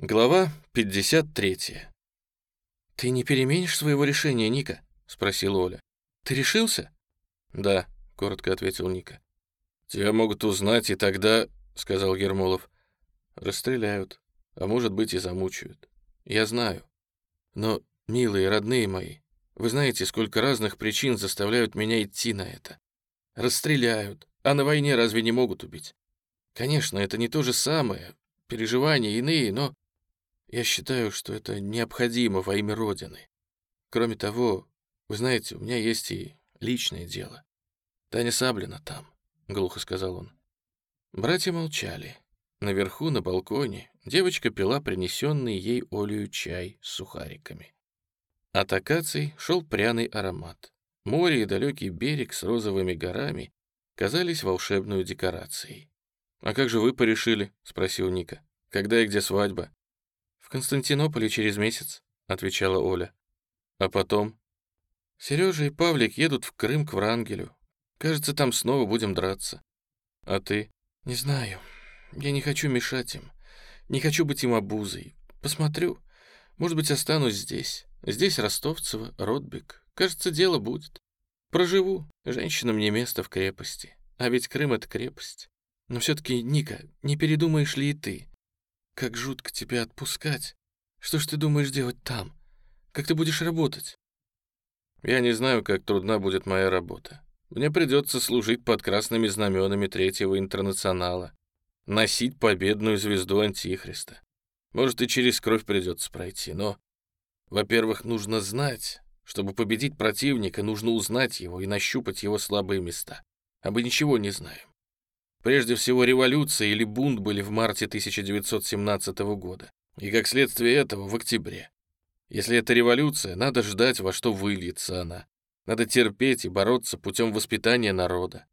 Глава 53. «Ты не переменишь своего решения, Ника?» — спросила Оля. «Ты решился?» «Да», — коротко ответил Ника. «Тебя могут узнать, и тогда...» — сказал Гермолов. «Расстреляют, а может быть и замучают. Я знаю. Но, милые, родные мои, вы знаете, сколько разных причин заставляют меня идти на это. Расстреляют, а на войне разве не могут убить? Конечно, это не то же самое, переживания иные, но я считаю, что это необходимо во имя Родины. Кроме того, вы знаете, у меня есть и личное дело. Таня Саблина там, — глухо сказал он. Братья молчали. Наверху, на балконе, девочка пила принесенный ей Олею чай с сухариками. От акаций шел пряный аромат. Море и далекий берег с розовыми горами казались волшебной декорацией. «А как же вы порешили?» — спросил Ника. «Когда и где свадьба?» «В Константинополе через месяц», — отвечала Оля. «А потом?» «Сережа и Павлик едут в Крым к Врангелю. Кажется, там снова будем драться». «А ты?» «Не знаю. Я не хочу мешать им. Не хочу быть им обузой. Посмотрю. Может быть, останусь здесь. Здесь Ростовцева, Ротбек. Кажется, дело будет. Проживу. Женщинам не место в крепости. А ведь Крым — это крепость. Но все-таки, Ника, не передумаешь ли и ты? Как жутко тебя отпускать. Что ж ты думаешь делать там? Как ты будешь работать? Я не знаю, как трудна будет моя работа. Мне придется служить под красными знаменами Третьего Интернационала, носить победную звезду Антихриста. Может, и через кровь придется пройти, но, во-первых, нужно знать, чтобы победить противника, нужно узнать его и нащупать его слабые места. А мы ничего не знаем. Прежде всего, революция или бунт были в марте 1917 года, и как следствие этого в октябре. Если это революция, надо ждать, во что выльется она. Надо терпеть и бороться путем воспитания народа.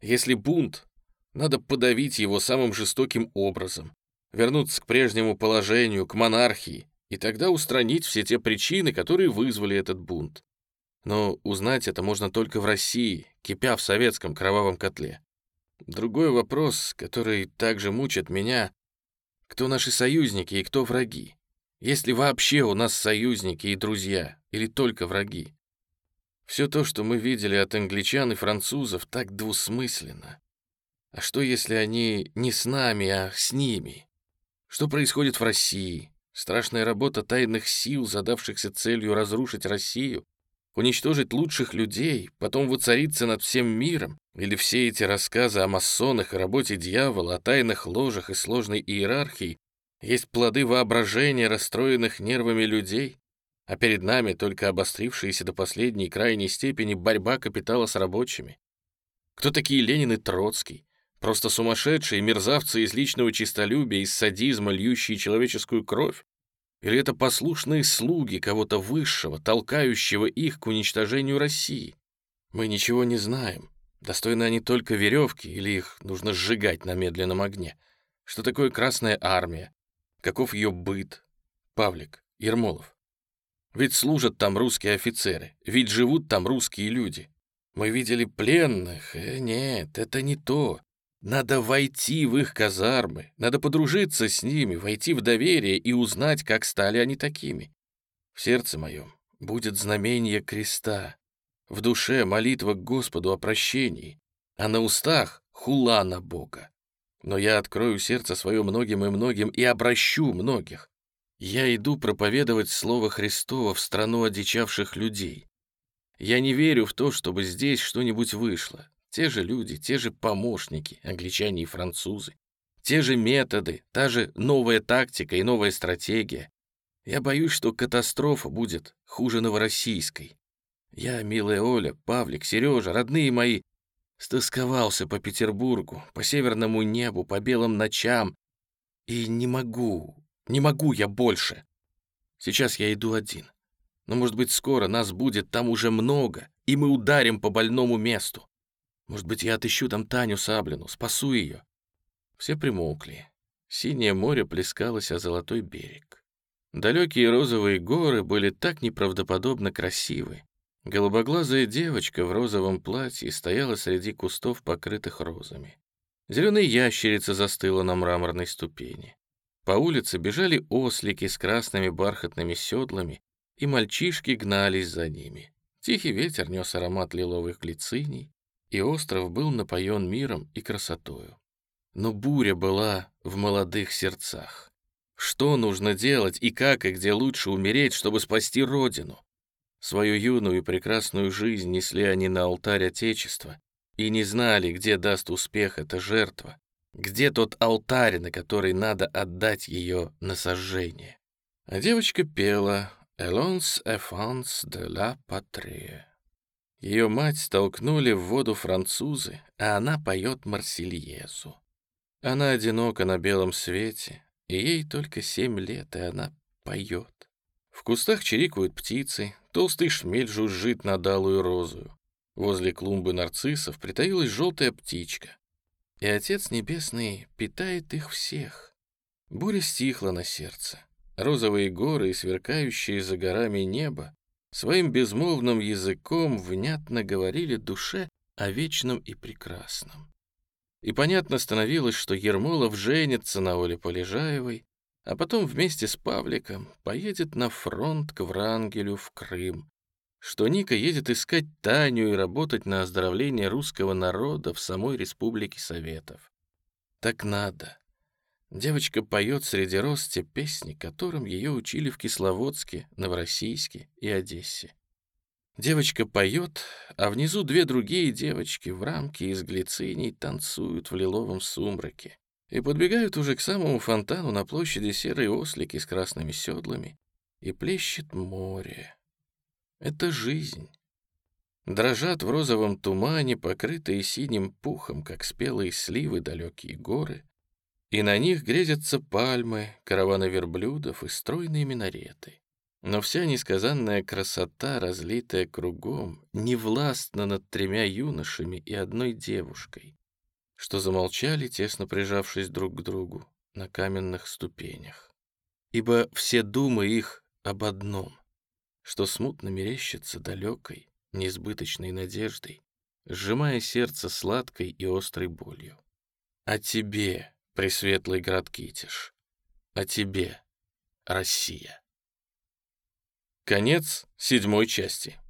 Если бунт, надо подавить его самым жестоким образом, вернуться к прежнему положению, к монархии, и тогда устранить все те причины, которые вызвали этот бунт. Но узнать это можно только в России, кипя в советском кровавом котле. Другой вопрос, который также мучит меня, кто наши союзники и кто враги? Есть ли вообще у нас союзники и друзья, или только враги? Все то, что мы видели от англичан и французов, так двусмысленно. А что, если они не с нами, а с ними? Что происходит в России? Страшная работа тайных сил, задавшихся целью разрушить Россию, уничтожить лучших людей, потом воцариться над всем миром, или все эти рассказы о масонах и работе дьявола, о тайных ложах и сложной иерархии есть плоды воображения расстроенных нервами людей, а перед нами только обострившаяся до последней крайней степени борьба капитала с рабочими. Кто такие Ленин и Троцкий? Просто сумасшедшие мерзавцы из личного честолюбия, из садизма, льющие человеческую кровь? Или это послушные слуги кого-то высшего, толкающего их к уничтожению России? Мы ничего не знаем. Достойны они только веревки, или их нужно сжигать на медленном огне? Что такое Красная Армия? Каков ее быт? Павлик, Ермолов. Ведь служат там русские офицеры, ведь живут там русские люди. Мы видели пленных. Э, нет, это не то. Надо войти в их казармы, надо подружиться с ними, войти в доверие и узнать, как стали они такими. В сердце моем будет знамение креста, в душе молитва к Господу о прощении, а на устах хула на Бога. Но я открою сердце свое многим и многим и обращу многих. Я иду проповедовать Слово Христово в страну одичавших людей. Я не верю в то, чтобы здесь что-нибудь вышло. Те же люди, те же помощники, англичане и французы. Те же методы, та же новая тактика и новая стратегия. Я боюсь, что катастрофа будет хуже новороссийской. Я, милая Оля, Павлик, Сережа, родные мои, стосковался по Петербургу, по северному небу, по белым ночам. И не могу, не могу я больше. Сейчас я иду один. Но, может быть, скоро нас будет там уже много, и мы ударим по больному месту. Может быть, я отыщу там Таню Саблину, спасу ее. Все примолкли. Синее море плескалось о золотой берег. Далекие розовые горы были так неправдоподобно красивы. Голубоглазая девочка в розовом платье стояла среди кустов, покрытых розами. Зеленая ящерица застыла на мраморной ступени. По улице бежали ослики с красными бархатными седлами, и мальчишки гнались за ними. Тихий ветер нес аромат лиловых глициний, и остров был напоен миром и красотою. Но буря была в молодых сердцах. Что нужно делать и как и где лучше умереть, чтобы спасти Родину? Свою юную и прекрасную жизнь несли они на алтарь Отечества и не знали, где даст успех эта жертва, где тот алтарь, на который надо отдать ее на сожжение. А девочка пела «Элонс эфанс де ла патрия». Ее мать столкнули в воду французы, а она поет Марсельезу. Она одинока на белом свете, и ей только семь лет, и она поет. В кустах чирикают птицы, толстый шмель жужжит над алую розою. Возле клумбы нарциссов притаилась желтая птичка. И Отец Небесный питает их всех. Буря стихла на сердце. Розовые горы и сверкающие за горами небо своим безмолвным языком внятно говорили душе о вечном и прекрасном. И понятно становилось, что Ермолов женится на Оле Полежаевой, а потом вместе с Павликом поедет на фронт к Врангелю в Крым, что Ника едет искать Таню и работать на оздоровление русского народа в самой Республике Советов. Так надо. Девочка поет среди роз те песни, которым ее учили в Кисловодске, Новороссийске и Одессе. Девочка поет, а внизу две другие девочки в рамке из глициний танцуют в лиловом сумраке и подбегают уже к самому фонтану на площади серые ослики с красными седлами, и плещет море. Это жизнь. Дрожат в розовом тумане, покрытые синим пухом, как спелые сливы далекие горы, и на них грезятся пальмы, караваны верблюдов и стройные минареты. Но вся несказанная красота, разлитая кругом, не властна над тремя юношами и одной девушкой что замолчали, тесно прижавшись друг к другу на каменных ступенях. Ибо все думы их об одном, что смутно мерещится далекой, несбыточной надеждой, сжимая сердце сладкой и острой болью. О тебе, пресветлый град Китиш, о тебе, Россия. Конец седьмой части.